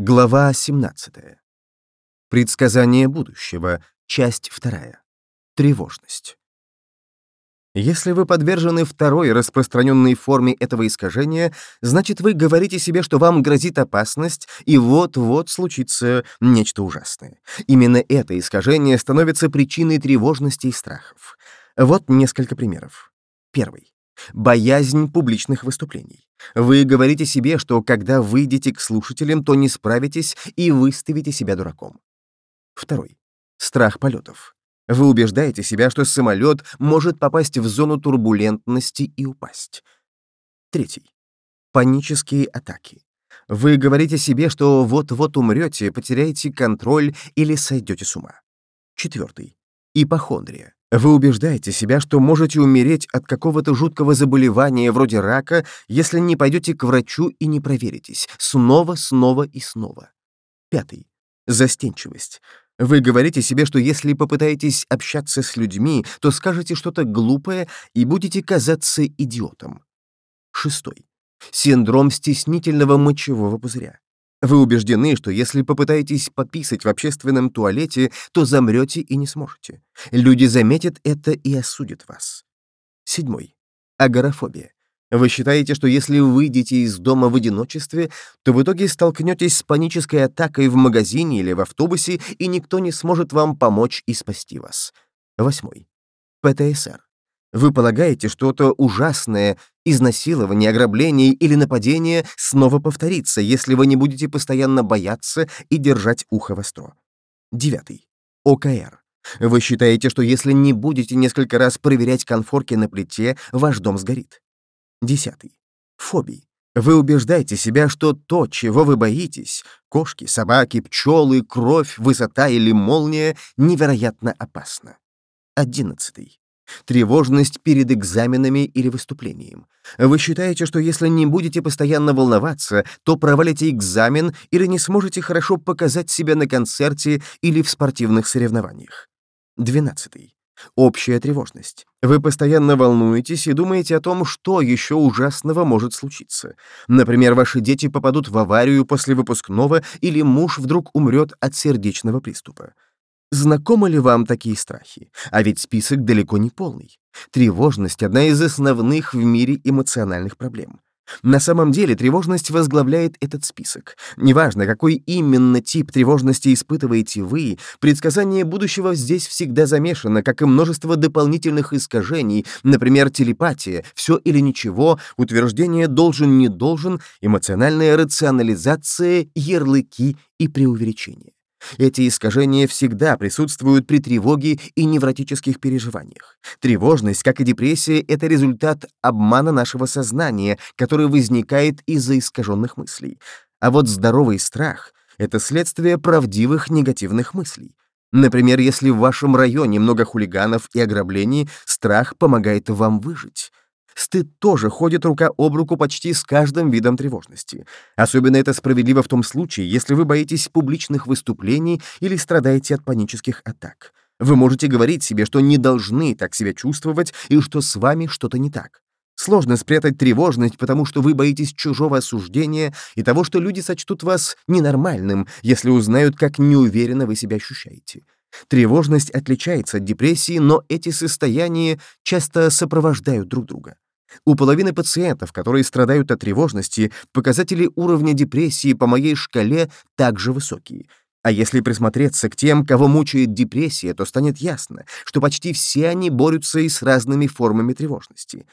Глава 17. Предсказание будущего. Часть 2. Тревожность. Если вы подвержены второй распространенной форме этого искажения, значит, вы говорите себе, что вам грозит опасность, и вот-вот случится нечто ужасное. Именно это искажение становится причиной тревожности и страхов. Вот несколько примеров. Первый. Боязнь публичных выступлений. Вы говорите себе, что когда выйдете к слушателям, то не справитесь и выставите себя дураком. Второй. Страх полетов. Вы убеждаете себя, что самолет может попасть в зону турбулентности и упасть. Третий. Панические атаки. Вы говорите себе, что вот-вот умрете, потеряете контроль или сойдете с ума. Четвертый. Ипохондрия. Вы убеждаете себя, что можете умереть от какого-то жуткого заболевания вроде рака, если не пойдете к врачу и не проверитесь. Снова, снова и снова. Пятый. Застенчивость. Вы говорите себе, что если попытаетесь общаться с людьми, то скажете что-то глупое и будете казаться идиотом. Шестой. Синдром стеснительного мочевого пузыря. Вы убеждены, что если попытаетесь пописать в общественном туалете, то замрете и не сможете. Люди заметят это и осудят вас. Седьмой. Агорафобия. Вы считаете, что если выйдете из дома в одиночестве, то в итоге столкнетесь с панической атакой в магазине или в автобусе, и никто не сможет вам помочь и спасти вас. Восьмой. ПТСР. Вы полагаете, что это ужасное изнасилование, ограбление или нападение снова повторится, если вы не будете постоянно бояться и держать ухо востро. Девятый. ОКР. Вы считаете, что если не будете несколько раз проверять конфорки на плите, ваш дом сгорит. Десятый. Фобии. Вы убеждаете себя, что то, чего вы боитесь — кошки, собаки, пчелы, кровь, высота или молния — невероятно опасно. Одиннадцатый. Тревожность перед экзаменами или выступлением. Вы считаете, что если не будете постоянно волноваться, то провалите экзамен или не сможете хорошо показать себя на концерте или в спортивных соревнованиях. 12. Общая тревожность. Вы постоянно волнуетесь и думаете о том, что еще ужасного может случиться. Например, ваши дети попадут в аварию после выпускного или муж вдруг умрет от сердечного приступа. Знакомы ли вам такие страхи? А ведь список далеко не полный. Тревожность — одна из основных в мире эмоциональных проблем. На самом деле тревожность возглавляет этот список. Неважно, какой именно тип тревожности испытываете вы, предсказание будущего здесь всегда замешано, как и множество дополнительных искажений, например, телепатия, все или ничего, утверждение должен-не должен, эмоциональная рационализация, ярлыки и преувеличения. Эти искажения всегда присутствуют при тревоге и невротических переживаниях. Тревожность, как и депрессия, — это результат обмана нашего сознания, который возникает из-за искаженных мыслей. А вот здоровый страх — это следствие правдивых негативных мыслей. Например, если в вашем районе много хулиганов и ограблений, страх помогает вам выжить. Стыд тоже ходит рука об руку почти с каждым видом тревожности. Особенно это справедливо в том случае, если вы боитесь публичных выступлений или страдаете от панических атак. Вы можете говорить себе, что не должны так себя чувствовать и что с вами что-то не так. Сложно спрятать тревожность, потому что вы боитесь чужого осуждения и того, что люди сочтут вас ненормальным, если узнают, как неуверенно вы себя ощущаете. Тревожность отличается от депрессии, но эти состояния часто сопровождают друг друга. У половины пациентов, которые страдают от тревожности, показатели уровня депрессии по моей шкале также высокие. А если присмотреться к тем, кого мучает депрессия, то станет ясно, что почти все они борются и с разными формами тревожности.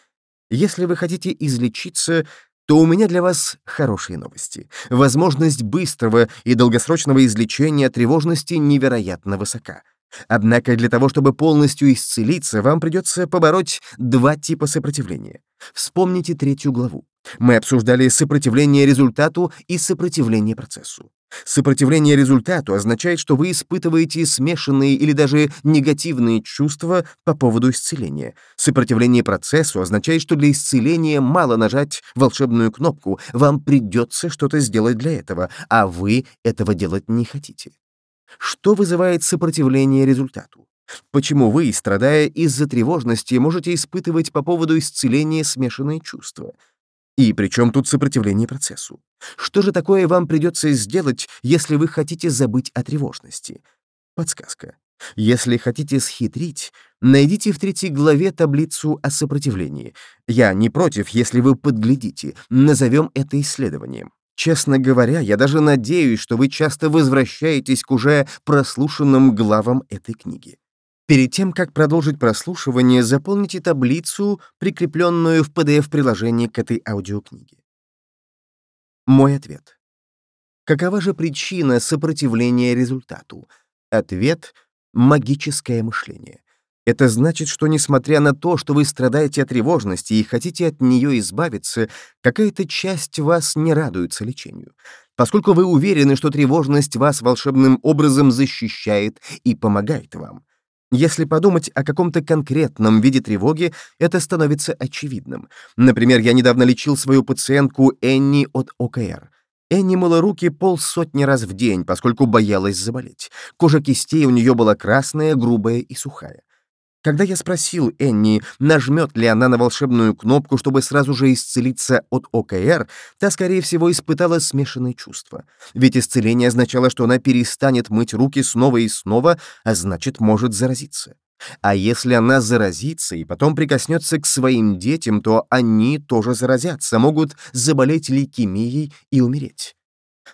Если вы хотите излечиться, то у меня для вас хорошие новости. Возможность быстрого и долгосрочного излечения тревожности невероятно высока. Однако для того, чтобы полностью исцелиться, вам придется побороть два типа сопротивления. Вспомните третью главу. Мы обсуждали сопротивление результату и сопротивление процессу. Сопротивление результату означает, что вы испытываете смешанные или даже негативные чувства по поводу исцеления. Сопротивление процессу означает, что для исцеления мало нажать волшебную кнопку, вам придется что-то сделать для этого, а вы этого делать не хотите. Что вызывает сопротивление результату? Почему вы, страдая из-за тревожности, можете испытывать по поводу исцеления смешанные чувства? И при чем тут сопротивление процессу? Что же такое вам придется сделать, если вы хотите забыть о тревожности? Подсказка. Если хотите схитрить, найдите в третьей главе таблицу о сопротивлении. Я не против, если вы подглядите. Назовем это исследованием. Честно говоря, я даже надеюсь, что вы часто возвращаетесь к уже прослушанным главам этой книги. Перед тем, как продолжить прослушивание, заполните таблицу, прикрепленную в PDF-приложении к этой аудиокниге. Мой ответ. Какова же причина сопротивления результату? Ответ — магическое мышление. Это значит, что несмотря на то, что вы страдаете от тревожности и хотите от нее избавиться, какая-то часть вас не радуется лечению. Поскольку вы уверены, что тревожность вас волшебным образом защищает и помогает вам. Если подумать о каком-то конкретном виде тревоги, это становится очевидным. Например, я недавно лечил свою пациентку Энни от ОКР. Энни мыла руки полсотни раз в день, поскольку боялась заболеть. Кожа кистей у нее была красная, грубая и сухая. Когда я спросил Энни, нажмет ли она на волшебную кнопку, чтобы сразу же исцелиться от ОКР, та, скорее всего, испытала смешанные чувства. Ведь исцеление означало, что она перестанет мыть руки снова и снова, а значит, может заразиться. А если она заразится и потом прикоснется к своим детям, то они тоже заразятся, могут заболеть лейкемией и умереть.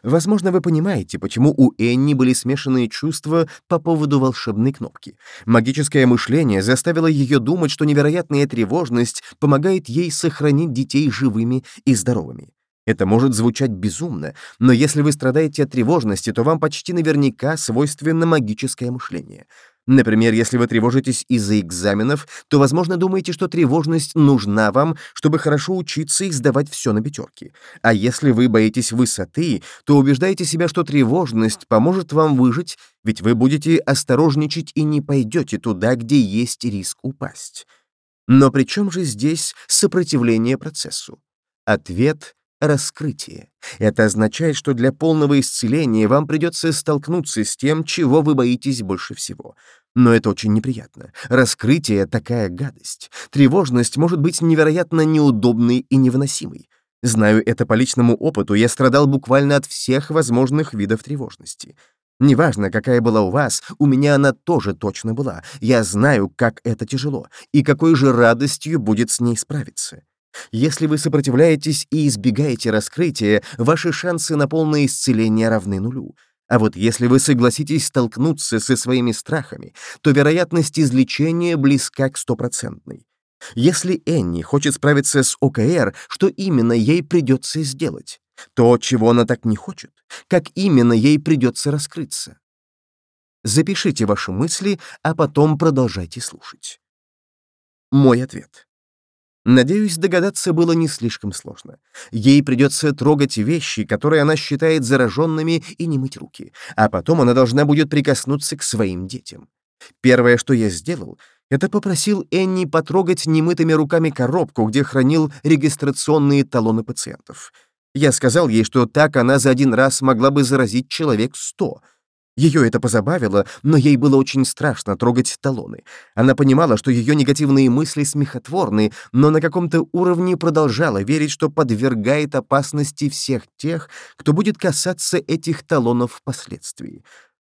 Возможно, вы понимаете, почему у Энни были смешанные чувства по поводу волшебной кнопки. Магическое мышление заставило ее думать, что невероятная тревожность помогает ей сохранить детей живыми и здоровыми. Это может звучать безумно, но если вы страдаете от тревожности, то вам почти наверняка свойственно магическое мышление — Например, если вы тревожитесь из-за экзаменов, то, возможно, думаете, что тревожность нужна вам, чтобы хорошо учиться и сдавать все на пятерки. А если вы боитесь высоты, то убеждаете себя, что тревожность поможет вам выжить, ведь вы будете осторожничать и не пойдете туда, где есть риск упасть. Но при чем же здесь сопротивление процессу? Ответ раскрытие. Это означает, что для полного исцеления вам придется столкнуться с тем, чего вы боитесь больше всего. Но это очень неприятно. Раскрытие — такая гадость. Тревожность может быть невероятно неудобной и невыносимой. Знаю это по личному опыту, я страдал буквально от всех возможных видов тревожности. Неважно, какая была у вас, у меня она тоже точно была. Я знаю, как это тяжело, и какой же радостью будет с ней справиться. Если вы сопротивляетесь и избегаете раскрытия, ваши шансы на полное исцеление равны нулю. А вот если вы согласитесь столкнуться со своими страхами, то вероятность излечения близка к стопроцентной. Если Энни хочет справиться с ОКР, что именно ей придется сделать? То, чего она так не хочет. Как именно ей придется раскрыться? Запишите ваши мысли, а потом продолжайте слушать. Мой ответ. Надеюсь, догадаться было не слишком сложно. Ей придется трогать вещи, которые она считает зараженными, и не мыть руки, а потом она должна будет прикоснуться к своим детям. Первое, что я сделал, это попросил Энни потрогать немытыми руками коробку, где хранил регистрационные талоны пациентов. Я сказал ей, что так она за один раз могла бы заразить человек сто — ее это позабавило, но ей было очень страшно трогать талоны. Она понимала, что ее негативные мысли смехотворны, но на каком-то уровне продолжала верить, что подвергает опасности всех тех, кто будет касаться этих талонов впоследствии.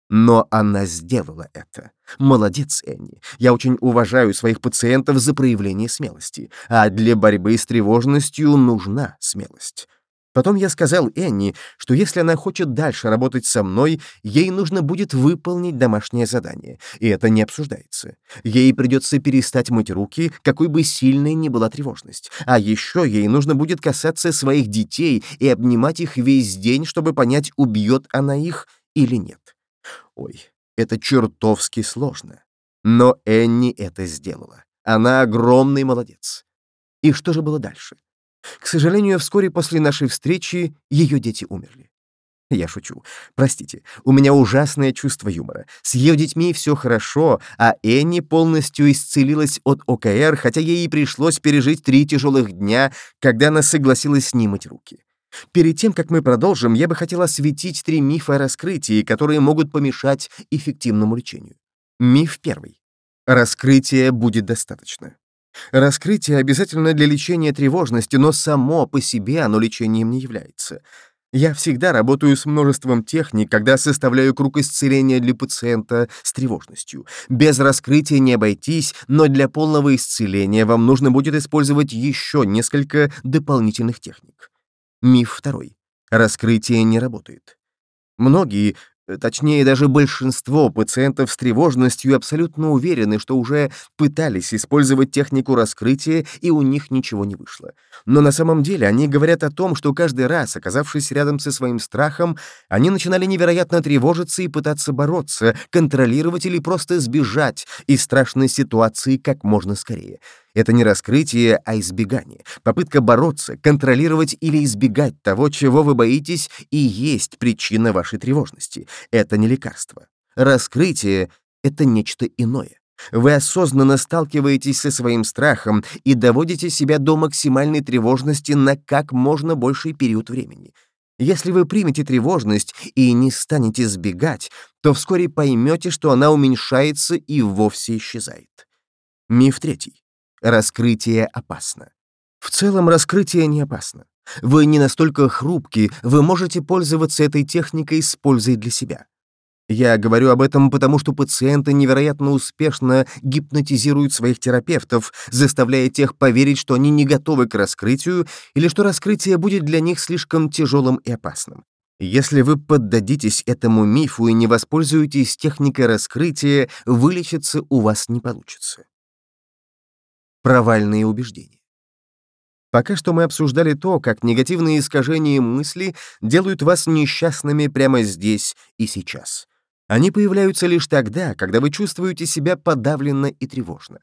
Но она сделала это. Молодец, Энни. Я очень уважаю своих пациентов за проявление смелости. А для борьбы с тревожностью нужна смелость. Потом я сказал Энни, что если она хочет дальше работать со мной, ей нужно будет выполнить домашнее задание, и это не обсуждается. Ей придется перестать мыть руки, какой бы сильной ни была тревожность. А еще ей нужно будет касаться своих детей и обнимать их весь день, чтобы понять, убьет она их или нет. Ой, это чертовски сложно. Но Энни это сделала. Она огромный молодец. И что же было дальше? К сожалению, вскоре после нашей встречи ее дети умерли. Я шучу. Простите, у меня ужасное чувство юмора. С ее детьми все хорошо, а Энни полностью исцелилась от ОКР, хотя ей пришлось пережить три тяжелых дня, когда она согласилась снимать руки. Перед тем, как мы продолжим, я бы хотела осветить три мифа о раскрытии, которые могут помешать эффективному лечению. Миф первый. Раскрытия будет достаточно. Раскрытие обязательно для лечения тревожности, но само по себе оно лечением не является. Я всегда работаю с множеством техник, когда составляю круг исцеления для пациента с тревожностью. Без раскрытия не обойтись, но для полного исцеления вам нужно будет использовать еще несколько дополнительных техник. Миф второй. Раскрытие не работает. Многие, Точнее, даже большинство пациентов с тревожностью абсолютно уверены, что уже пытались использовать технику раскрытия, и у них ничего не вышло. Но на самом деле они говорят о том, что каждый раз, оказавшись рядом со своим страхом, они начинали невероятно тревожиться и пытаться бороться, контролировать или просто сбежать из страшной ситуации как можно скорее. Это не раскрытие, а избегание. Попытка бороться, контролировать или избегать того, чего вы боитесь, и есть причина вашей тревожности. Это не лекарство. Раскрытие — это нечто иное. Вы осознанно сталкиваетесь со своим страхом и доводите себя до максимальной тревожности на как можно больший период времени. Если вы примете тревожность и не станете сбегать, то вскоре поймете, что она уменьшается и вовсе исчезает. Миф третий. Раскрытие опасно. В целом раскрытие не опасно. Вы не настолько хрупки, вы можете пользоваться этой техникой с пользой для себя. Я говорю об этом потому, что пациенты невероятно успешно гипнотизируют своих терапевтов, заставляя тех поверить, что они не готовы к раскрытию или что раскрытие будет для них слишком тяжелым и опасным. Если вы поддадитесь этому мифу и не воспользуетесь техникой раскрытия, вылечиться у вас не получится провальные убеждения. Пока что мы обсуждали то, как негативные искажения мысли делают вас несчастными прямо здесь и сейчас. Они появляются лишь тогда, когда вы чувствуете себя подавленно и тревожно.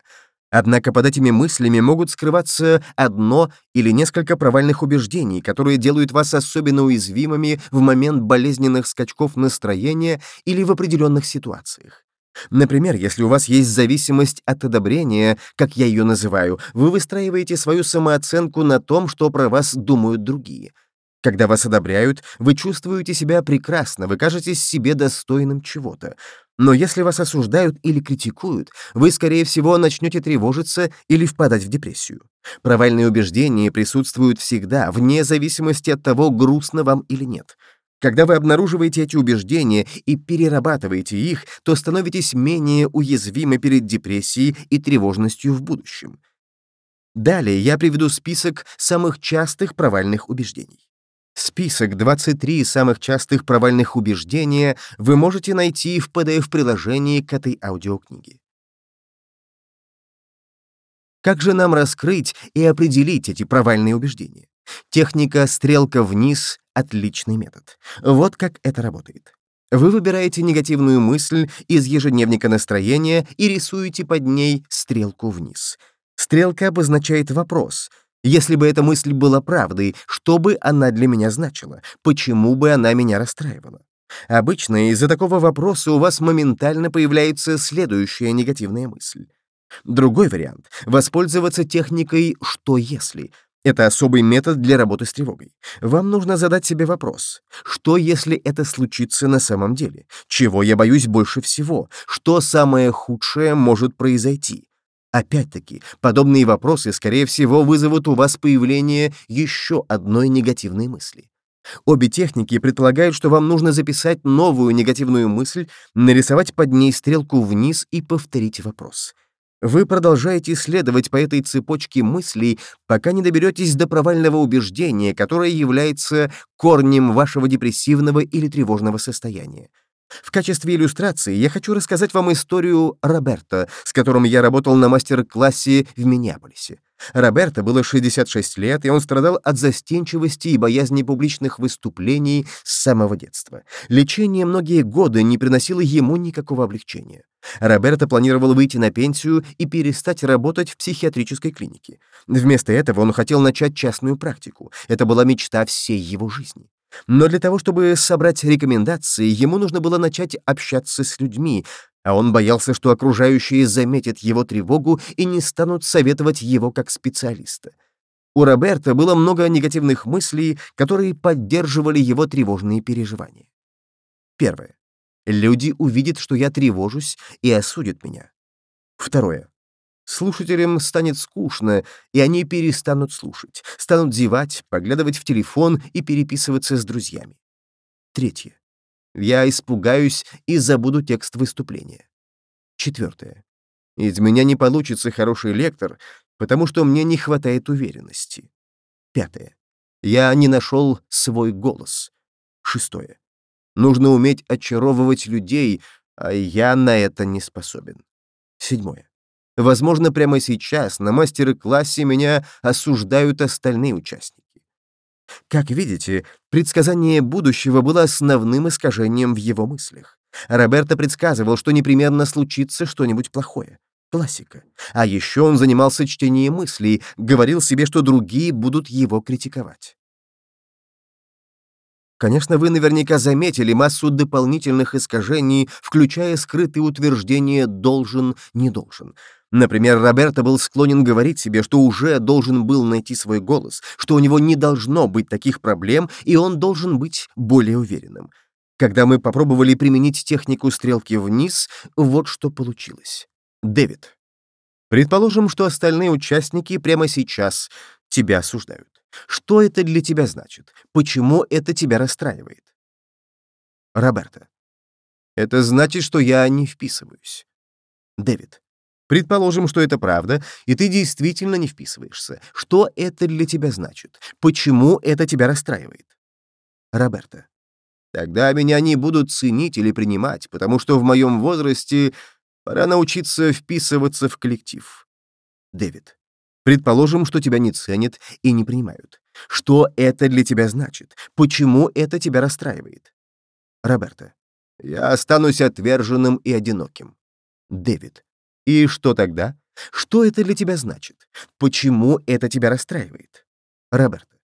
Однако под этими мыслями могут скрываться одно или несколько провальных убеждений, которые делают вас особенно уязвимыми в момент болезненных скачков настроения или в определенных ситуациях. Например, если у вас есть зависимость от одобрения, как я ее называю, вы выстраиваете свою самооценку на том, что про вас думают другие. Когда вас одобряют, вы чувствуете себя прекрасно, вы кажетесь себе достойным чего-то. Но если вас осуждают или критикуют, вы, скорее всего, начнете тревожиться или впадать в депрессию. Провальные убеждения присутствуют всегда, вне зависимости от того, грустно вам или нет. Когда вы обнаруживаете эти убеждения и перерабатываете их, то становитесь менее уязвимы перед депрессией и тревожностью в будущем. Далее я приведу список самых частых провальных убеждений. Список 23 самых частых провальных убеждения вы можете найти в PDF-приложении к этой аудиокниге. Как же нам раскрыть и определить эти провальные убеждения? Техника «стрелка вниз» — отличный метод. Вот как это работает. Вы выбираете негативную мысль из ежедневника настроения и рисуете под ней стрелку вниз. Стрелка обозначает вопрос. Если бы эта мысль была правдой, что бы она для меня значила? Почему бы она меня расстраивала? Обычно из-за такого вопроса у вас моментально появляется следующая негативная мысль. Другой вариант — воспользоваться техникой «что если?». Это особый метод для работы с тревогой. Вам нужно задать себе вопрос. Что, если это случится на самом деле? Чего я боюсь больше всего? Что самое худшее может произойти? Опять-таки, подобные вопросы, скорее всего, вызовут у вас появление еще одной негативной мысли. Обе техники предполагают, что вам нужно записать новую негативную мысль, нарисовать под ней стрелку вниз и повторить вопрос. Вы продолжаете следовать по этой цепочке мыслей, пока не доберетесь до провального убеждения, которое является корнем вашего депрессивного или тревожного состояния. В качестве иллюстрации я хочу рассказать вам историю Роберта, с которым я работал на мастер-классе в Миннеаполисе. Роберто было 66 лет, и он страдал от застенчивости и боязни публичных выступлений с самого детства. Лечение многие годы не приносило ему никакого облегчения. Роберто планировал выйти на пенсию и перестать работать в психиатрической клинике. Вместо этого он хотел начать частную практику. Это была мечта всей его жизни. Но для того, чтобы собрать рекомендации, ему нужно было начать общаться с людьми, а он боялся, что окружающие заметят его тревогу и не станут советовать его как специалиста. У Роберта было много негативных мыслей, которые поддерживали его тревожные переживания. Первое. Люди увидят, что я тревожусь, и осудят меня. Второе. Слушателям станет скучно, и они перестанут слушать, станут зевать, поглядывать в телефон и переписываться с друзьями. Третье. Я испугаюсь и забуду текст выступления. Четвертое. Из меня не получится хороший лектор, потому что мне не хватает уверенности. Пятое. Я не нашел свой голос. Шестое. Нужно уметь очаровывать людей, а я на это не способен. Седьмое. Возможно, прямо сейчас на мастер-классе меня осуждают остальные участники. Как видите, предсказание будущего было основным искажением в его мыслях. Роберто предсказывал, что непременно случится что-нибудь плохое. Классика. А еще он занимался чтением мыслей, говорил себе, что другие будут его критиковать. Конечно, вы наверняка заметили массу дополнительных искажений, включая скрытые утверждения «должен», «не должен». Например, Роберто был склонен говорить себе, что уже должен был найти свой голос, что у него не должно быть таких проблем, и он должен быть более уверенным. Когда мы попробовали применить технику стрелки вниз, вот что получилось. Дэвид. Предположим, что остальные участники прямо сейчас тебя осуждают. Что это для тебя значит? Почему это тебя расстраивает? Роберто. Это значит, что я не вписываюсь. Дэвид. Предположим, что это правда, и ты действительно не вписываешься. Что это для тебя значит? Почему это тебя расстраивает? Роберто. Тогда меня не будут ценить или принимать, потому что в моем возрасте пора научиться вписываться в коллектив. Дэвид. Предположим, что тебя не ценят и не принимают. Что это для тебя значит? Почему это тебя расстраивает? Роберто. Я останусь отверженным и одиноким. Дэвид. И что тогда? Что это для тебя значит? Почему это тебя расстраивает? Роберто.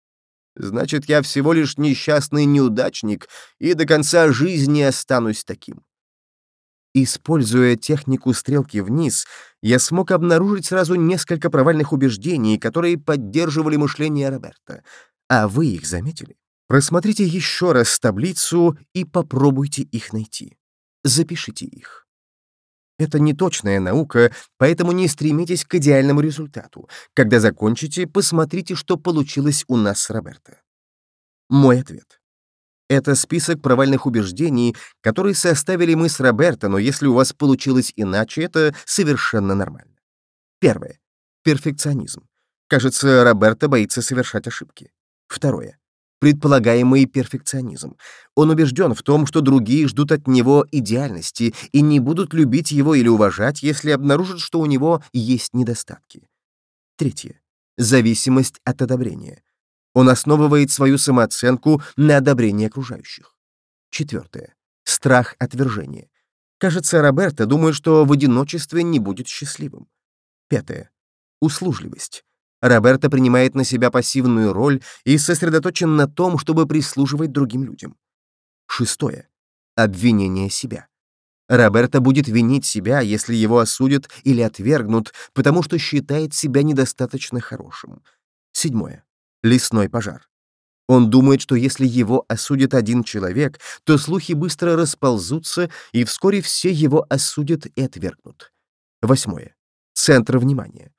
Значит, я всего лишь несчастный неудачник и до конца жизни останусь таким. Используя технику стрелки вниз, я смог обнаружить сразу несколько провальных убеждений, которые поддерживали мышление Роберта. А вы их заметили? Просмотрите еще раз таблицу и попробуйте их найти. Запишите их. Это не точная наука, поэтому не стремитесь к идеальному результату. Когда закончите, посмотрите, что получилось у нас с Роберто. Мой ответ. Это список провальных убеждений, которые составили мы с Роберто, но если у вас получилось иначе, это совершенно нормально. Первое. Перфекционизм. Кажется, Роберто боится совершать ошибки. Второе предполагаемый перфекционизм. Он убежден в том, что другие ждут от него идеальности и не будут любить его или уважать, если обнаружат, что у него есть недостатки. Третье. Зависимость от одобрения. Он основывает свою самооценку на одобрении окружающих. Четвертое. Страх отвержения. Кажется, Роберто думает, что в одиночестве не будет счастливым. Пятое. Услужливость. Роберто принимает на себя пассивную роль и сосредоточен на том, чтобы прислуживать другим людям. Шестое. Обвинение себя. Роберто будет винить себя, если его осудят или отвергнут, потому что считает себя недостаточно хорошим. Седьмое. Лесной пожар. Он думает, что если его осудит один человек, то слухи быстро расползутся, и вскоре все его осудят и отвергнут. Восьмое. Центр внимания.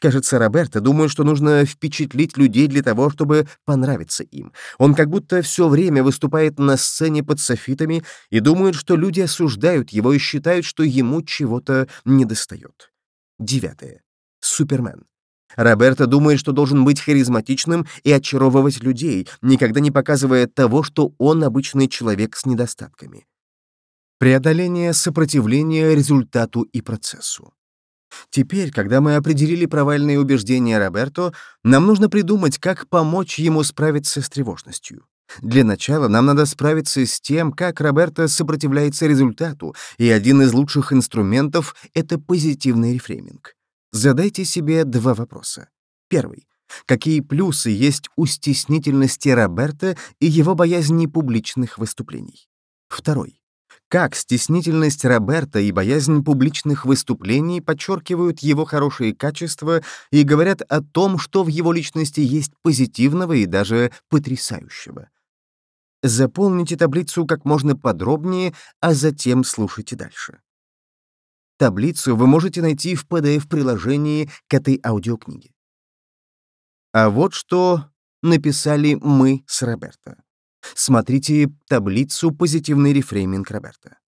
Кажется, Роберто думает, что нужно впечатлить людей для того, чтобы понравиться им. Он как будто все время выступает на сцене под софитами и думает, что люди осуждают его и считают, что ему чего-то недостает. Девятое. Супермен. Роберто думает, что должен быть харизматичным и очаровывать людей, никогда не показывая того, что он обычный человек с недостатками. Преодоление сопротивления результату и процессу. Теперь, когда мы определили провальные убеждения Роберто, нам нужно придумать, как помочь ему справиться с тревожностью. Для начала нам надо справиться с тем, как Роберто сопротивляется результату, и один из лучших инструментов — это позитивный рефрейминг. Задайте себе два вопроса. Первый. Какие плюсы есть у стеснительности Роберта и его боязни публичных выступлений? Второй. Как стеснительность Роберта и боязнь публичных выступлений подчеркивают его хорошие качества и говорят о том, что в его личности есть позитивного и даже потрясающего. Заполните таблицу как можно подробнее, а затем слушайте дальше. Таблицу вы можете найти в PDF-приложении к этой аудиокниге. А вот что написали мы с Роберто. Смотрите таблицу «Позитивный рефрейминг Роберта».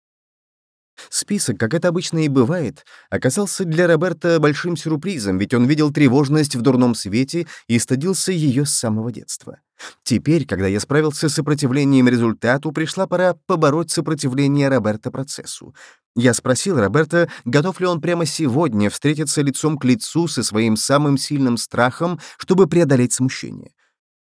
Список, как это обычно и бывает, оказался для Роберта большим сюрпризом, ведь он видел тревожность в дурном свете и стыдился ее с самого детства. Теперь, когда я справился с сопротивлением результату, пришла пора побороть сопротивление Роберта процессу. Я спросил Роберта, готов ли он прямо сегодня встретиться лицом к лицу со своим самым сильным страхом, чтобы преодолеть смущение.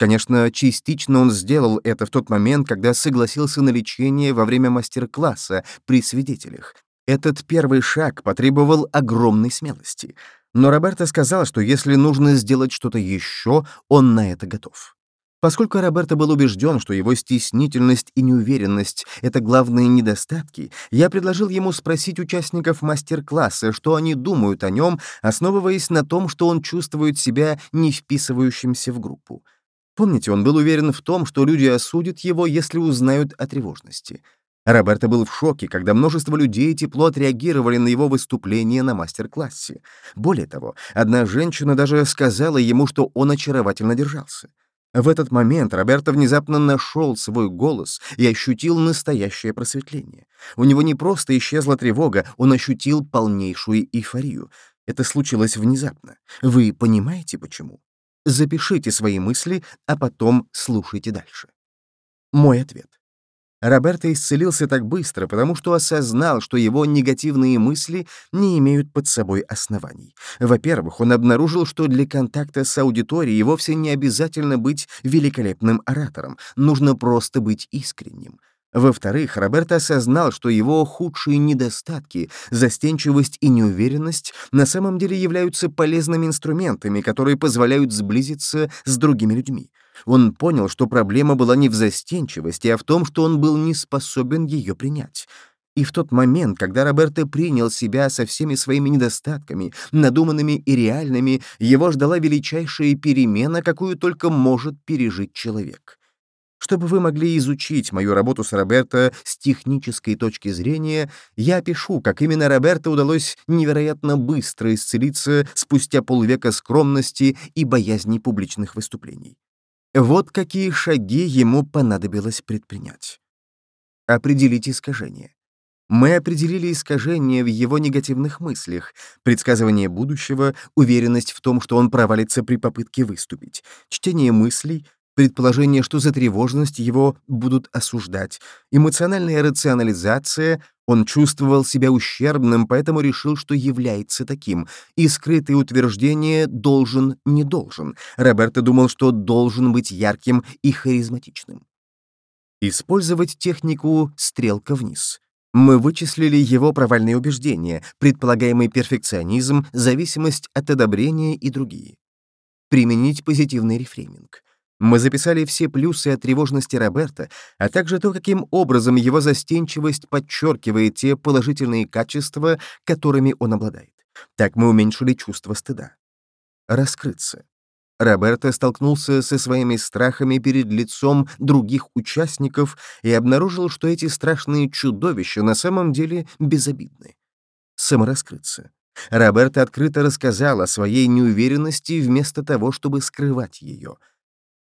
Конечно, частично он сделал это в тот момент, когда согласился на лечение во время мастер-класса при свидетелях. Этот первый шаг потребовал огромной смелости. Но Роберто сказал, что если нужно сделать что-то еще, он на это готов. Поскольку Роберто был убежден, что его стеснительность и неуверенность — это главные недостатки, я предложил ему спросить участников мастер-класса, что они думают о нем, основываясь на том, что он чувствует себя не вписывающимся в группу. Помните, он был уверен в том, что люди осудят его, если узнают о тревожности. Роберто был в шоке, когда множество людей тепло отреагировали на его выступление на мастер-классе. Более того, одна женщина даже сказала ему, что он очаровательно держался. В этот момент Роберто внезапно нашел свой голос и ощутил настоящее просветление. У него не просто исчезла тревога, он ощутил полнейшую эйфорию. Это случилось внезапно. Вы понимаете, почему? Запишите свои мысли, а потом слушайте дальше. Мой ответ. Роберто исцелился так быстро, потому что осознал, что его негативные мысли не имеют под собой оснований. Во-первых, он обнаружил, что для контакта с аудиторией вовсе не обязательно быть великолепным оратором, нужно просто быть искренним. Во-вторых, Роберто осознал, что его худшие недостатки, застенчивость и неуверенность, на самом деле являются полезными инструментами, которые позволяют сблизиться с другими людьми. Он понял, что проблема была не в застенчивости, а в том, что он был не способен ее принять. И в тот момент, когда Роберто принял себя со всеми своими недостатками, надуманными и реальными, его ждала величайшая перемена, какую только может пережить человек. Чтобы вы могли изучить мою работу с Роберто с технической точки зрения, я опишу, как именно Роберто удалось невероятно быстро исцелиться спустя полвека скромности и боязни публичных выступлений. Вот какие шаги ему понадобилось предпринять. Определить искажение. Мы определили искажение в его негативных мыслях, предсказывание будущего, уверенность в том, что он провалится при попытке выступить, чтение мыслей, предположение, что за тревожность его будут осуждать, эмоциональная рационализация, он чувствовал себя ущербным, поэтому решил, что является таким, и скрытые утверждения «должен, не должен». Роберто думал, что должен быть ярким и харизматичным. Использовать технику «стрелка вниз». Мы вычислили его провальные убеждения, предполагаемый перфекционизм, зависимость от одобрения и другие. Применить позитивный рефрейминг. Мы записали все плюсы от тревожности Роберта, а также то, каким образом его застенчивость подчеркивает те положительные качества, которыми он обладает. Так мы уменьшили чувство стыда. Раскрыться. Роберто столкнулся со своими страхами перед лицом других участников и обнаружил, что эти страшные чудовища на самом деле безобидны. Самораскрыться. Роберто открыто рассказал о своей неуверенности вместо того, чтобы скрывать ее —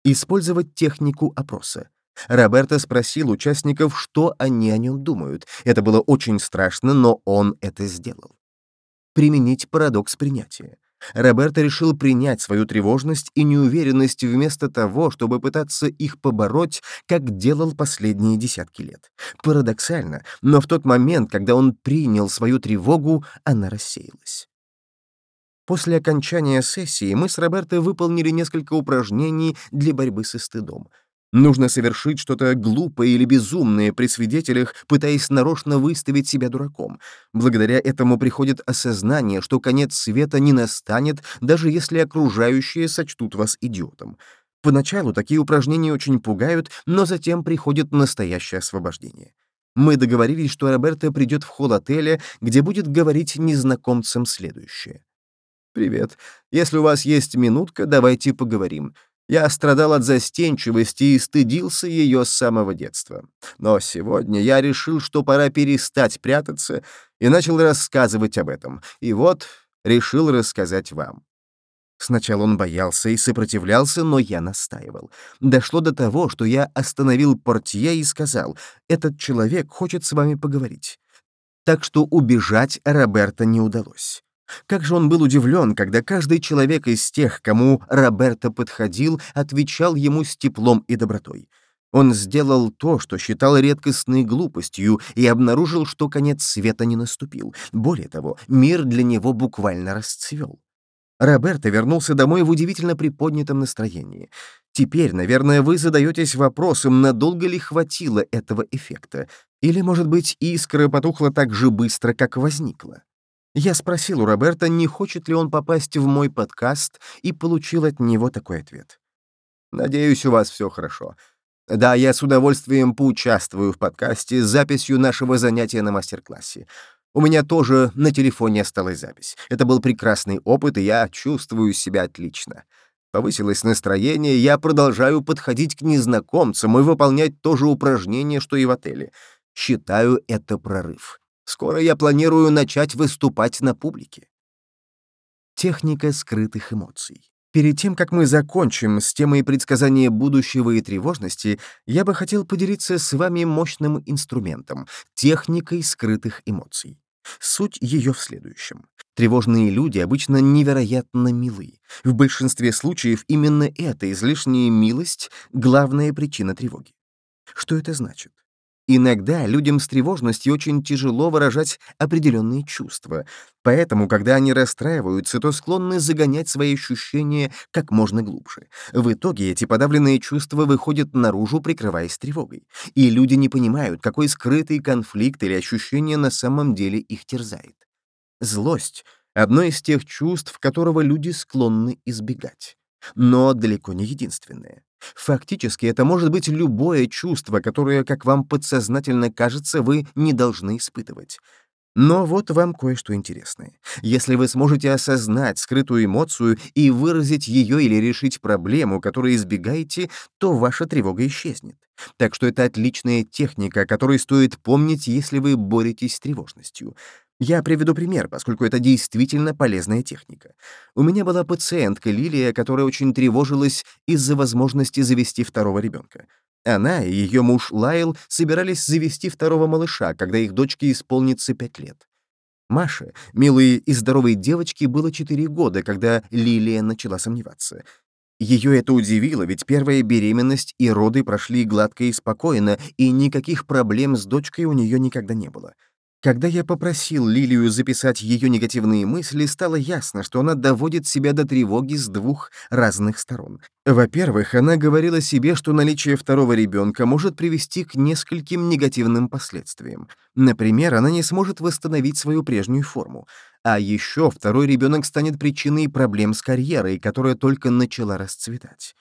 Использовать технику опроса. Роберто спросил участников, что они о нем думают. Это было очень страшно, но он это сделал. Применить парадокс принятия. Роберто решил принять свою тревожность и неуверенность вместо того, чтобы пытаться их побороть, как делал последние десятки лет. Парадоксально, но в тот момент, когда он принял свою тревогу, она рассеялась. После окончания сессии мы с Роберто выполнили несколько упражнений для борьбы со стыдом. Нужно совершить что-то глупое или безумное при свидетелях, пытаясь нарочно выставить себя дураком. Благодаря этому приходит осознание, что конец света не настанет, даже если окружающие сочтут вас идиотом. Поначалу такие упражнения очень пугают, но затем приходит настоящее освобождение. Мы договорились, что Роберто придет в холл отеля, где будет говорить незнакомцам следующее. «Привет. Если у вас есть минутка, давайте поговорим. Я страдал от застенчивости и стыдился ее с самого детства. Но сегодня я решил, что пора перестать прятаться, и начал рассказывать об этом. И вот решил рассказать вам. Сначала он боялся и сопротивлялся, но я настаивал. Дошло до того, что я остановил портье и сказал, «Этот человек хочет с вами поговорить». Так что убежать Роберта не удалось. Как же он был удивлен, когда каждый человек из тех, кому Роберто подходил, отвечал ему с теплом и добротой. Он сделал то, что считал редкостной глупостью, и обнаружил, что конец света не наступил. Более того, мир для него буквально расцвел. Роберто вернулся домой в удивительно приподнятом настроении. Теперь, наверное, вы задаетесь вопросом, надолго ли хватило этого эффекта. Или, может быть, искра потухла так же быстро, как возникла. Я спросил у Роберта, не хочет ли он попасть в мой подкаст, и получил от него такой ответ. «Надеюсь, у вас все хорошо. Да, я с удовольствием поучаствую в подкасте с записью нашего занятия на мастер-классе. У меня тоже на телефоне осталась запись. Это был прекрасный опыт, и я чувствую себя отлично. Повысилось настроение, я продолжаю подходить к незнакомцам и выполнять то же упражнение, что и в отеле. Считаю это прорыв. Скоро я планирую начать выступать на публике. Техника скрытых эмоций. Перед тем, как мы закончим с темой предсказания будущего и тревожности, я бы хотел поделиться с вами мощным инструментом — техникой скрытых эмоций. Суть ее в следующем. Тревожные люди обычно невероятно милы. В большинстве случаев именно эта излишняя милость — главная причина тревоги. Что это значит? Иногда людям с тревожностью очень тяжело выражать определенные чувства, поэтому, когда они расстраиваются, то склонны загонять свои ощущения как можно глубже. В итоге эти подавленные чувства выходят наружу, прикрываясь тревогой. И люди не понимают, какой скрытый конфликт или ощущение на самом деле их терзает. Злость — одно из тех чувств, которого люди склонны избегать. Но далеко не единственное. Фактически это может быть любое чувство, которое, как вам подсознательно кажется, вы не должны испытывать. Но вот вам кое-что интересное. Если вы сможете осознать скрытую эмоцию и выразить ее или решить проблему, которую избегаете, то ваша тревога исчезнет. Так что это отличная техника, которой стоит помнить, если вы боретесь с тревожностью. Я приведу пример, поскольку это действительно полезная техника. У меня была пациентка Лилия, которая очень тревожилась из-за возможности завести второго ребенка. Она и ее муж Лайл собирались завести второго малыша, когда их дочке исполнится пять лет. Маше, милой и здоровой девочке, было четыре года, когда Лилия начала сомневаться. Ее это удивило, ведь первая беременность и роды прошли гладко и спокойно, и никаких проблем с дочкой у нее никогда не было. Когда я попросил Лилию записать ее негативные мысли, стало ясно, что она доводит себя до тревоги с двух разных сторон. Во-первых, она говорила себе, что наличие второго ребенка может привести к нескольким негативным последствиям. Например, она не сможет восстановить свою прежнюю форму. А еще второй ребенок станет причиной проблем с карьерой, которая только начала расцветать.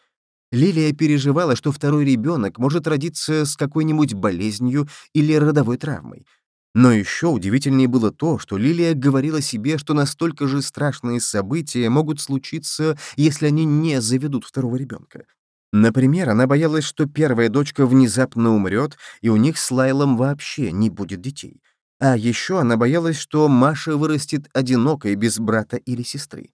Лилия переживала, что второй ребенок может родиться с какой-нибудь болезнью или родовой травмой. Но еще удивительнее было то, что Лилия говорила себе, что настолько же страшные события могут случиться, если они не заведут второго ребенка. Например, она боялась, что первая дочка внезапно умрет, и у них с Лайлом вообще не будет детей. А еще она боялась, что Маша вырастет одинокой, без брата или сестры.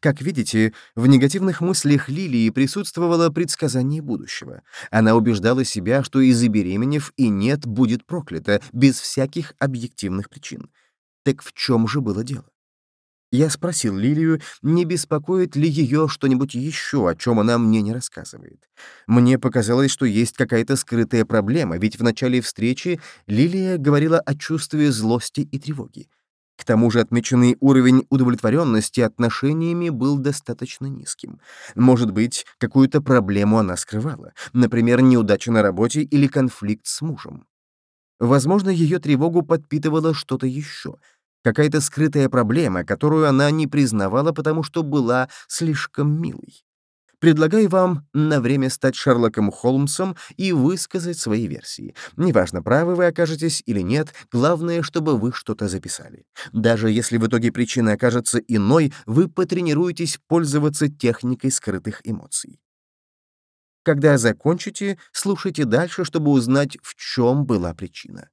Как видите, в негативных мыслях Лилии присутствовало предсказание будущего. Она убеждала себя, что и забеременев, и нет, будет проклята, без всяких объективных причин. Так в чем же было дело? Я спросил Лилию, не беспокоит ли ее что-нибудь еще, о чем она мне не рассказывает. Мне показалось, что есть какая-то скрытая проблема, ведь в начале встречи Лилия говорила о чувстве злости и тревоги. К тому же отмеченный уровень удовлетворенности отношениями был достаточно низким. Может быть, какую-то проблему она скрывала, например, неудача на работе или конфликт с мужем. Возможно, ее тревогу подпитывало что-то еще, какая-то скрытая проблема, которую она не признавала, потому что была слишком милой. Предлагаю вам на время стать Шерлоком Холмсом и высказать свои версии. Неважно, правы вы окажетесь или нет, главное, чтобы вы что-то записали. Даже если в итоге причина окажется иной, вы потренируетесь пользоваться техникой скрытых эмоций. Когда закончите, слушайте дальше, чтобы узнать, в чем была причина.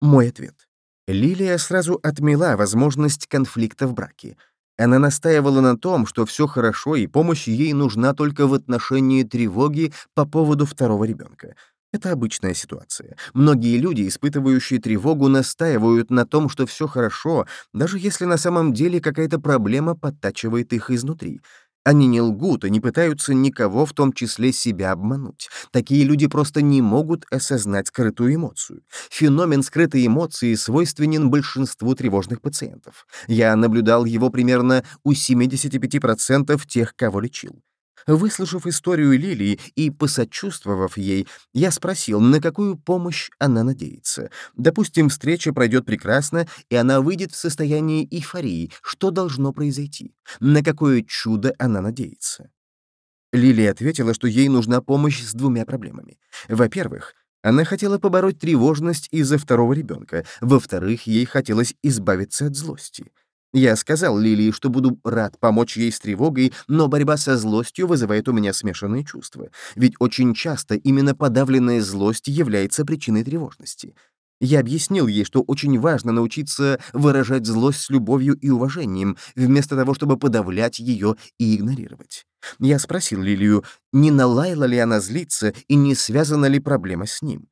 Мой ответ. Лилия сразу отмела возможность конфликта в браке. Она настаивала на том, что все хорошо и помощь ей нужна только в отношении тревоги по поводу второго ребенка. Это обычная ситуация. Многие люди, испытывающие тревогу, настаивают на том, что все хорошо, даже если на самом деле какая-то проблема подтачивает их изнутри. Они не лгут и не пытаются никого, в том числе себя, обмануть. Такие люди просто не могут осознать скрытую эмоцию. Феномен скрытой эмоции свойственен большинству тревожных пациентов. Я наблюдал его примерно у 75% тех, кого лечил. Выслушав историю Лилии и посочувствовав ей, я спросил, на какую помощь она надеется. Допустим, встреча пройдет прекрасно, и она выйдет в состоянии эйфории. Что должно произойти? На какое чудо она надеется? Лилия ответила, что ей нужна помощь с двумя проблемами. Во-первых, она хотела побороть тревожность из-за второго ребенка. Во-вторых, ей хотелось избавиться от злости. Я сказал Лилии, что буду рад помочь ей с тревогой, но борьба со злостью вызывает у меня смешанные чувства, ведь очень часто именно подавленная злость является причиной тревожности. Я объяснил ей, что очень важно научиться выражать злость с любовью и уважением, вместо того, чтобы подавлять ее и игнорировать. Я спросил Лилию, не налаяла ли она злиться и не связана ли проблема с ним.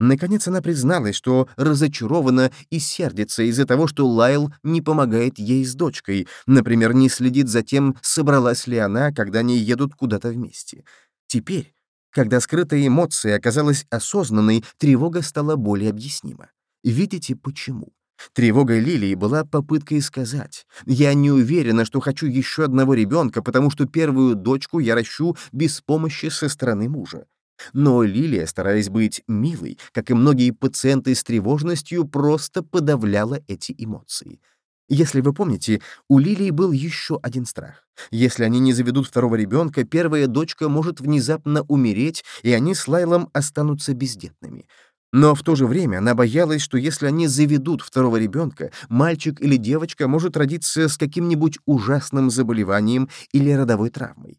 Наконец она призналась, что разочарована и сердится из-за того, что Лайл не помогает ей с дочкой, например, не следит за тем, собралась ли она, когда они едут куда-то вместе. Теперь, когда скрытая эмоция оказалась осознанной, тревога стала более объяснима. Видите, почему? Тревога Лилии была попыткой сказать, «Я не уверена, что хочу еще одного ребенка, потому что первую дочку я ращу без помощи со стороны мужа». Но Лилия, стараясь быть милой, как и многие пациенты с тревожностью, просто подавляла эти эмоции. Если вы помните, у Лилии был еще один страх. Если они не заведут второго ребенка, первая дочка может внезапно умереть, и они с Лайлом останутся бездетными. Но в то же время она боялась, что если они заведут второго ребенка, мальчик или девочка может родиться с каким-нибудь ужасным заболеванием или родовой травмой.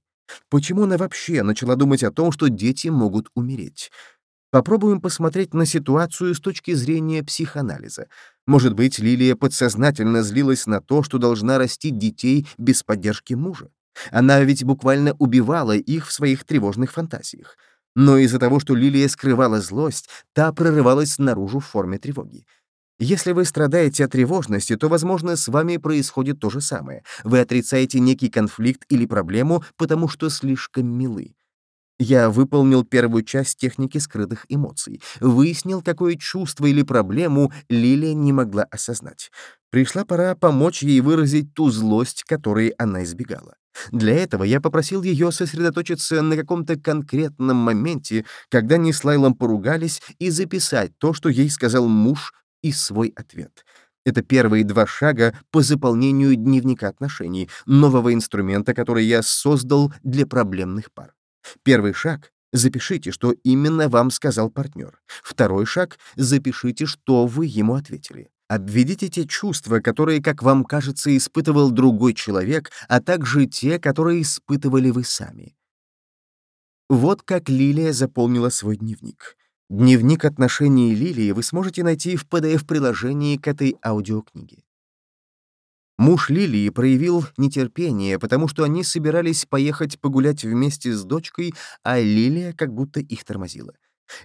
Почему она вообще начала думать о том, что дети могут умереть? Попробуем посмотреть на ситуацию с точки зрения психоанализа. Может быть, Лилия подсознательно злилась на то, что должна растить детей без поддержки мужа. Она ведь буквально убивала их в своих тревожных фантазиях. Но из-за того, что Лилия скрывала злость, та прорывалась наружу в форме тревоги. Если вы страдаете от тревожности, то, возможно, с вами происходит то же самое. Вы отрицаете некий конфликт или проблему, потому что слишком милы. Я выполнил первую часть техники скрытых эмоций, выяснил, какое чувство или проблему Лилия не могла осознать. Пришла пора помочь ей выразить ту злость, которой она избегала. Для этого я попросил ее сосредоточиться на каком-то конкретном моменте, когда они с Лайлом поругались, и записать то, что ей сказал муж и свой ответ. Это первые два шага по заполнению дневника отношений, нового инструмента, который я создал для проблемных пар. Первый шаг — запишите, что именно вам сказал партнер. Второй шаг — запишите, что вы ему ответили. Обведите те чувства, которые, как вам кажется, испытывал другой человек, а также те, которые испытывали вы сами. Вот как Лилия заполнила свой дневник. Дневник отношений Лилии вы сможете найти в PDF-приложении к этой аудиокниге. Муж Лилии проявил нетерпение, потому что они собирались поехать погулять вместе с дочкой, а Лилия как будто их тормозила.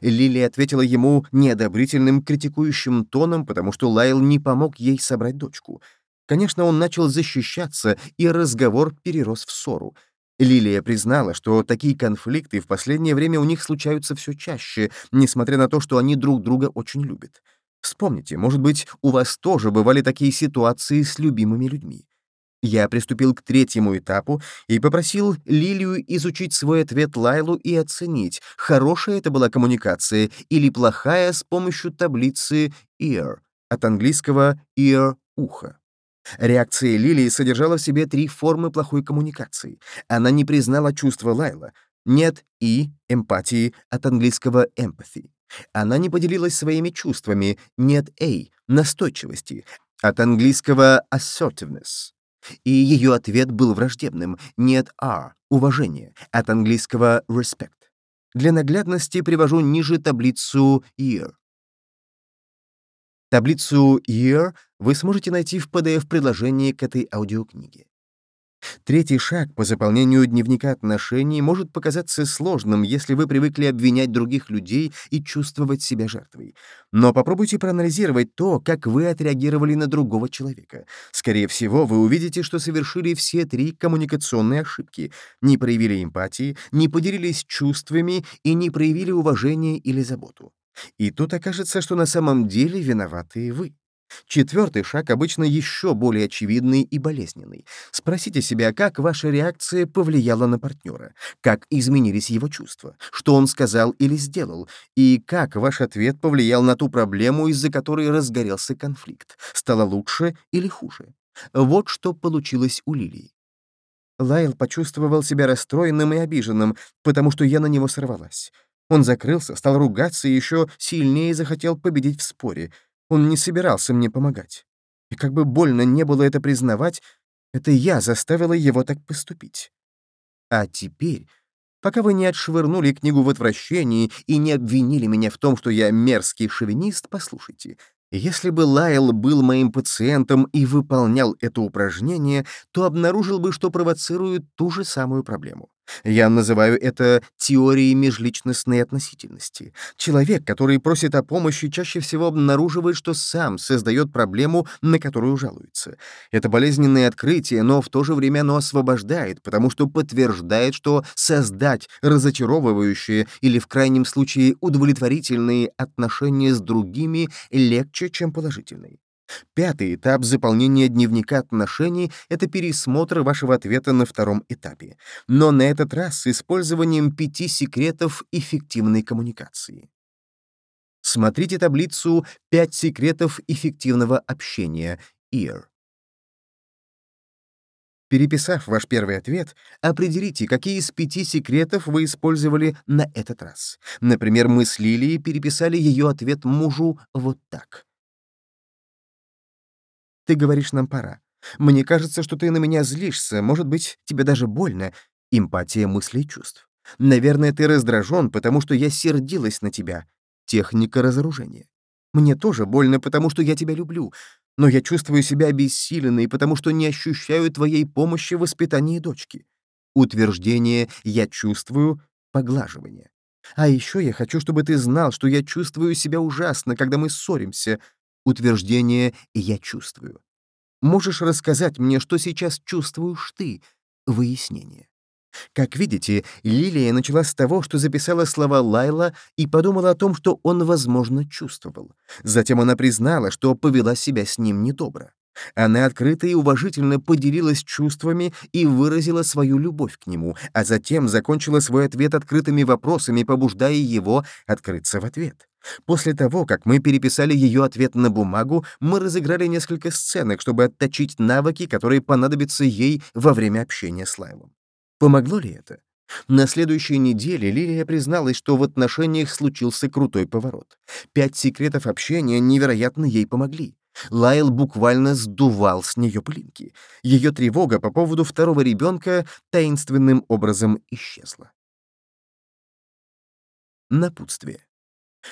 Лилия ответила ему неодобрительным, критикующим тоном, потому что Лайл не помог ей собрать дочку. Конечно, он начал защищаться, и разговор перерос в ссору. Лилия признала, что такие конфликты в последнее время у них случаются все чаще, несмотря на то, что они друг друга очень любят. Вспомните, может быть, у вас тоже бывали такие ситуации с любимыми людьми. Я приступил к третьему этапу и попросил Лилию изучить свой ответ Лайлу и оценить, хорошая это была коммуникация или плохая с помощью таблицы EAR, от английского ear — ухо. Реакция Лилии содержала в себе три формы плохой коммуникации. Она не признала чувства Лайла. Нет «и» — эмпатии, от английского empathy. Она не поделилась своими чувствами. Нет «a» — настойчивости, от английского assertiveness. И ее ответ был враждебным. Нет «r» — уважение, от английского respect. Для наглядности привожу ниже таблицу Year. Таблицу Year вы сможете найти в PDF-приложении к этой аудиокниге. Третий шаг по заполнению дневника отношений может показаться сложным, если вы привыкли обвинять других людей и чувствовать себя жертвой. Но попробуйте проанализировать то, как вы отреагировали на другого человека. Скорее всего, вы увидите, что совершили все три коммуникационные ошибки. Не проявили эмпатии, не поделились чувствами и не проявили уважения или заботу. И тут окажется, что на самом деле виноваты вы. Четвертый шаг обычно еще более очевидный и болезненный. Спросите себя, как ваша реакция повлияла на партнера, как изменились его чувства, что он сказал или сделал, и как ваш ответ повлиял на ту проблему, из-за которой разгорелся конфликт, стало лучше или хуже. Вот что получилось у Лилии. Лайл почувствовал себя расстроенным и обиженным, потому что я на него сорвалась. Он закрылся, стал ругаться и еще сильнее захотел победить в споре — он не собирался мне помогать. И как бы больно не было это признавать, это я заставила его так поступить. А теперь, пока вы не отшвырнули книгу в отвращении и не обвинили меня в том, что я мерзкий шовинист, послушайте — если бы Лайл был моим пациентом и выполнял это упражнение, то обнаружил бы, что провоцирует ту же самую проблему. Я называю это теорией межличностной относительности. Человек, который просит о помощи, чаще всего обнаруживает, что сам создает проблему, на которую жалуется. Это болезненное открытие, но в то же время оно освобождает, потому что подтверждает, что создать разочаровывающие или, в крайнем случае, удовлетворительные отношения с другими легче, чем положительные. Пятый этап заполнения дневника отношений — это пересмотр вашего ответа на втором этапе, но на этот раз с использованием пяти секретов эффективной коммуникации. Смотрите таблицу «Пять секретов эффективного общения» EAR. Переписав ваш первый ответ, определите, какие из пяти секретов вы использовали на этот раз. Например, мы с Лилией переписали ее ответ мужу вот так. Ты говоришь, нам пора. Мне кажется, что ты на меня злишься, может быть, тебе даже больно. Эмпатия мыслей и чувств. Наверное, ты раздражен, потому что я сердилась на тебя. Техника разоружения. Мне тоже больно, потому что я тебя люблю, но я чувствую себя обессиленной, потому что не ощущаю твоей помощи в воспитании дочки. Утверждение «я чувствую» — поглаживание. А еще я хочу, чтобы ты знал, что я чувствую себя ужасно, когда мы ссоримся, утверждение «я чувствую». Можешь рассказать мне, что сейчас чувствуешь ты? Выяснение. Как видите, Лилия начала с того, что записала слова Лайла и подумала о том, что он, возможно, чувствовал. Затем она признала, что повела себя с ним недобро. Она открыто и уважительно поделилась чувствами и выразила свою любовь к нему, а затем закончила свой ответ открытыми вопросами, побуждая его открыться в ответ. После того, как мы переписали ее ответ на бумагу, мы разыграли несколько сценок, чтобы отточить навыки, которые понадобятся ей во время общения с Лайлом. Помогло ли это? На следующей неделе Лилия призналась, что в отношениях случился крутой поворот. Пять секретов общения невероятно ей помогли. Лайл буквально сдувал с нее пылинки. Ее тревога по поводу второго ребенка таинственным образом исчезла. Напутствие.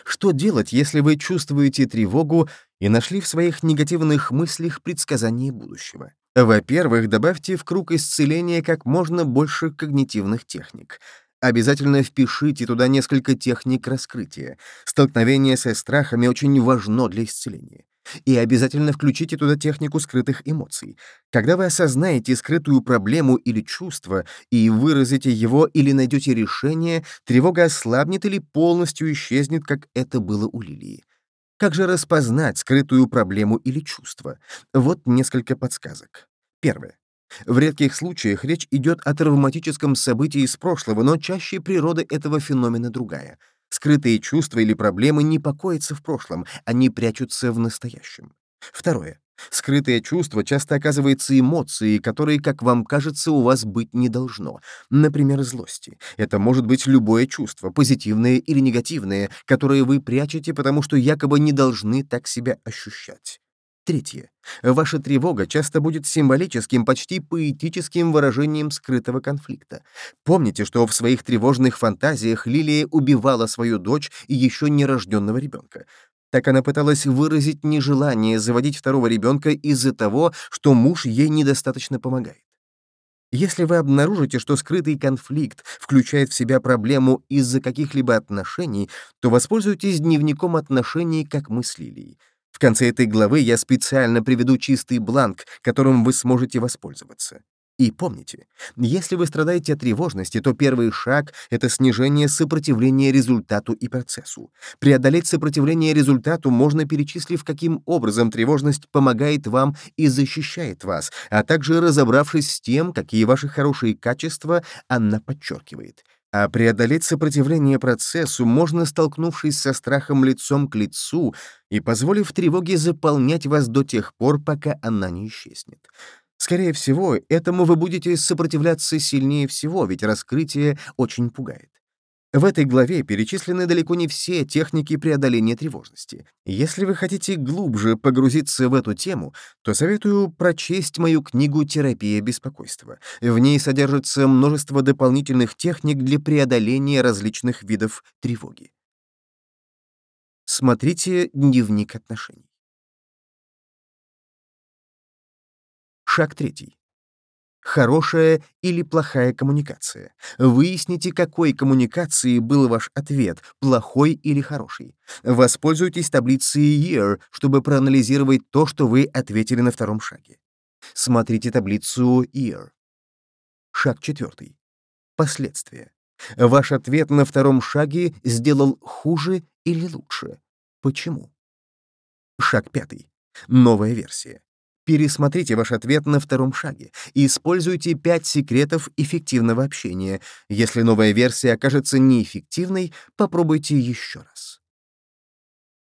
Что делать, если вы чувствуете тревогу и нашли в своих негативных мыслях предсказание будущего? Во-первых, добавьте в круг исцеления как можно больше когнитивных техник. Обязательно впишите туда несколько техник раскрытия. Столкновение со страхами очень важно для исцеления. И обязательно включите туда технику скрытых эмоций. Когда вы осознаете скрытую проблему или чувство и выразите его или найдете решение, тревога ослабнет или полностью исчезнет, как это было у Лилии. Как же распознать скрытую проблему или чувство? Вот несколько подсказок. Первое. В редких случаях речь идет о травматическом событии из прошлого, но чаще природа этого феномена другая — Скрытые чувства или проблемы не покоятся в прошлом, они прячутся в настоящем. Второе. Скрытое чувство часто оказывается эмоцией, которые, как вам кажется, у вас быть не должно. Например, злости. Это может быть любое чувство, позитивное или негативное, которое вы прячете, потому что якобы не должны так себя ощущать. Третье. Ваша тревога часто будет символическим, почти поэтическим выражением скрытого конфликта. Помните, что в своих тревожных фантазиях Лилия убивала свою дочь и еще нерожденного ребенка. Так она пыталась выразить нежелание заводить второго ребенка из-за того, что муж ей недостаточно помогает. Если вы обнаружите, что скрытый конфликт включает в себя проблему из-за каких-либо отношений, то воспользуйтесь дневником отношений, как мы с Лилией. В конце этой главы я специально приведу чистый бланк, которым вы сможете воспользоваться. И помните, если вы страдаете от тревожности, то первый шаг — это снижение сопротивления результату и процессу. Преодолеть сопротивление результату можно, перечислив, каким образом тревожность помогает вам и защищает вас, а также разобравшись с тем, какие ваши хорошие качества она подчеркивает. А преодолеть сопротивление процессу можно, столкнувшись со страхом лицом к лицу и позволив тревоге заполнять вас до тех пор, пока она не исчезнет. Скорее всего, этому вы будете сопротивляться сильнее всего, ведь раскрытие очень пугает. В этой главе перечислены далеко не все техники преодоления тревожности. Если вы хотите глубже погрузиться в эту тему, то советую прочесть мою книгу «Терапия беспокойства». В ней содержится множество дополнительных техник для преодоления различных видов тревоги. Смотрите дневник отношений. Шаг третий. Хорошая или плохая коммуникация. Выясните, какой коммуникации был ваш ответ, плохой или хороший. Воспользуйтесь таблицей YEAR, чтобы проанализировать то, что вы ответили на втором шаге. Смотрите таблицу YEAR. Шаг четвертый. Последствия. Ваш ответ на втором шаге сделал хуже или лучше. Почему? Шаг пятый. Новая версия. Пересмотрите ваш ответ на втором шаге и используйте пять секретов эффективного общения. Если новая версия окажется неэффективной, попробуйте еще раз.